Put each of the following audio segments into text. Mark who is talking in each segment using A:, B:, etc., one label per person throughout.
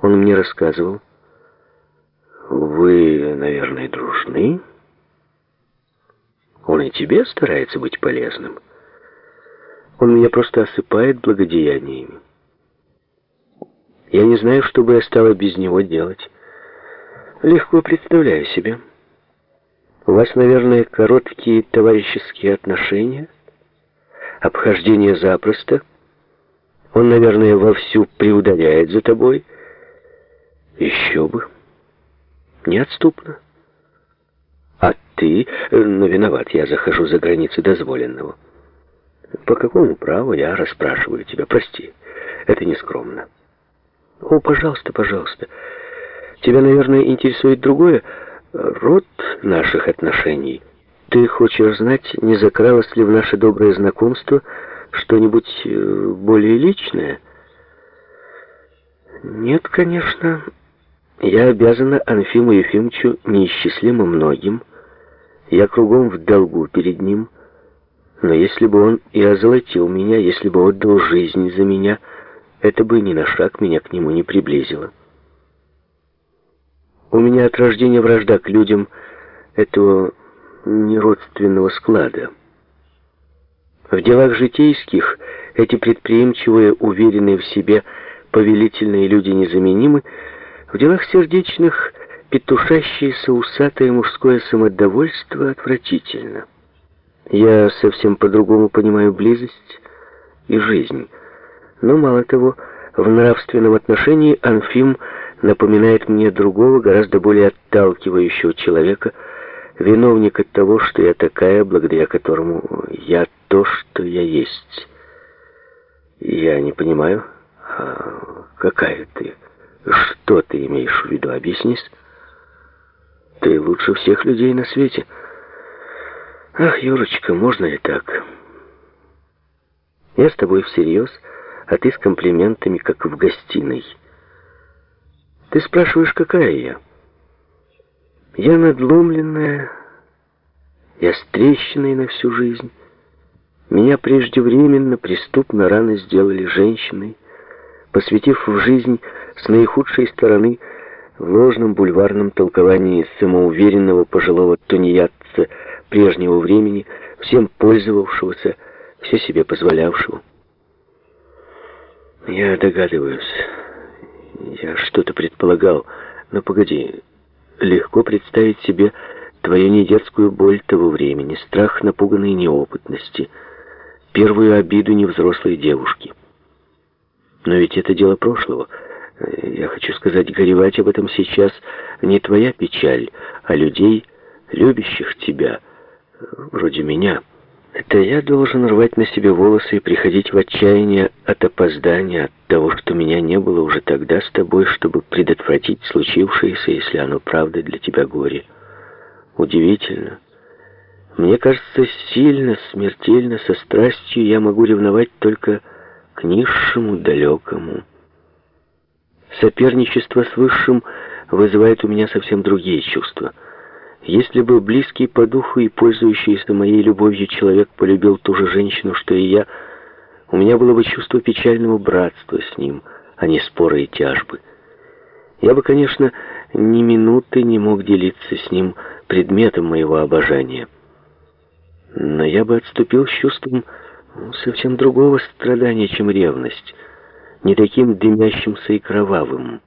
A: Он мне рассказывал. Вы, наверное, дружны? Он и тебе старается быть полезным. Он меня просто осыпает благодеяниями. Я не знаю, что бы я стала без него делать. Легко представляю себе. У вас, наверное, короткие товарищеские отношения, обхождение запросто. Он, наверное, вовсю приударяет за тобой. Еще бы. Неотступно. А ты... Но виноват, я захожу за границы дозволенного. По какому праву я расспрашиваю тебя? Прости, это нескромно. О, пожалуйста, пожалуйста. Тебя, наверное, интересует другое. Род наших отношений. Ты хочешь знать, не закралось ли в наше доброе знакомство что-нибудь э, более личное? Нет, конечно. Я обязана Анфиму Ефимовичу неисчислимо многим. Я кругом в долгу перед ним. Но если бы он и озолотил меня, если бы отдал жизнь за меня, это бы ни на шаг меня к нему не приблизило. У меня от рождения вражда к людям этого неродственного склада. В делах житейских эти предприимчивые, уверенные в себе, повелительные люди незаменимы, в делах сердечных петушащееся усатое мужское самодовольство отвратительно. Я совсем по-другому понимаю близость и жизнь. Но мало того, в нравственном отношении Анфим напоминает мне другого, гораздо более отталкивающего человека, виновника того, что я такая, благодаря которому я то, что я есть. Я не понимаю, а какая ты, что ты имеешь в виду, объяснись? Ты лучше всех людей на свете. Ах, Юрочка, можно ли так? Я с тобой всерьез, а ты с комплиментами, как в гостиной. Ты спрашиваешь, какая я? Я надломленная, я с трещиной на всю жизнь. Меня преждевременно, преступно рано сделали женщиной, посвятив в жизнь с наихудшей стороны в ложном бульварном толковании самоуверенного пожилого тунеядца прежнего времени, всем пользовавшегося, все себе позволявшего. Я догадываюсь. Я что-то предполагал. Но погоди, легко представить себе твою недетскую боль того времени, страх напуганной неопытности, первую обиду невзрослой девушки. Но ведь это дело прошлого. Я хочу сказать, горевать об этом сейчас не твоя печаль, а людей, любящих тебя, вроде меня. Это я должен рвать на себе волосы и приходить в отчаяние от опоздания, от того, что меня не было уже тогда с тобой, чтобы предотвратить случившееся, если оно правда для тебя горе. Удивительно. Мне кажется, сильно, смертельно, со страстью я могу ревновать только к низшему, далекому. Соперничество с высшим вызывает у меня совсем другие чувства — если бы близкий по духу и пользующийся моей любовью человек полюбил ту же женщину, что и я, у меня было бы чувство печального братства с ним, а не споры и тяжбы. Я бы, конечно, ни минуты не мог делиться с ним предметом моего обожания. Но я бы отступил с чувством совсем другого страдания, чем ревность, не таким дымящимся и кровавым.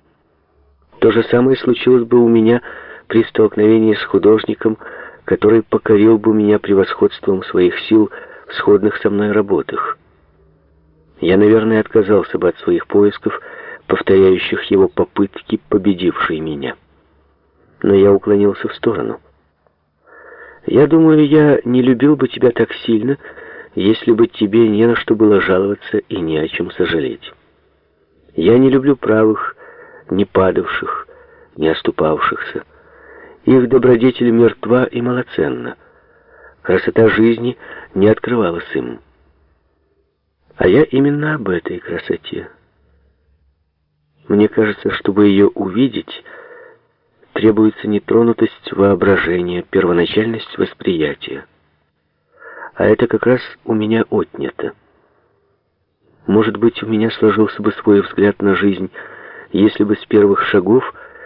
A: То же самое случилось бы у меня при столкновении с художником, который покорил бы меня превосходством своих сил в сходных со мной работах. Я, наверное, отказался бы от своих поисков, повторяющих его попытки, победившие меня. Но я уклонился в сторону. Я думаю, я не любил бы тебя так сильно, если бы тебе не на что было жаловаться и не о чем сожалеть. Я не люблю правых, не падавших, не оступавшихся. Их добродетель мертва и малоценна. Красота жизни не открывалась им. А я именно об этой красоте. Мне кажется, чтобы ее увидеть, требуется нетронутость воображения, первоначальность восприятия. А это как раз у меня отнято. Может быть, у меня сложился бы свой взгляд на жизнь, если бы с первых шагов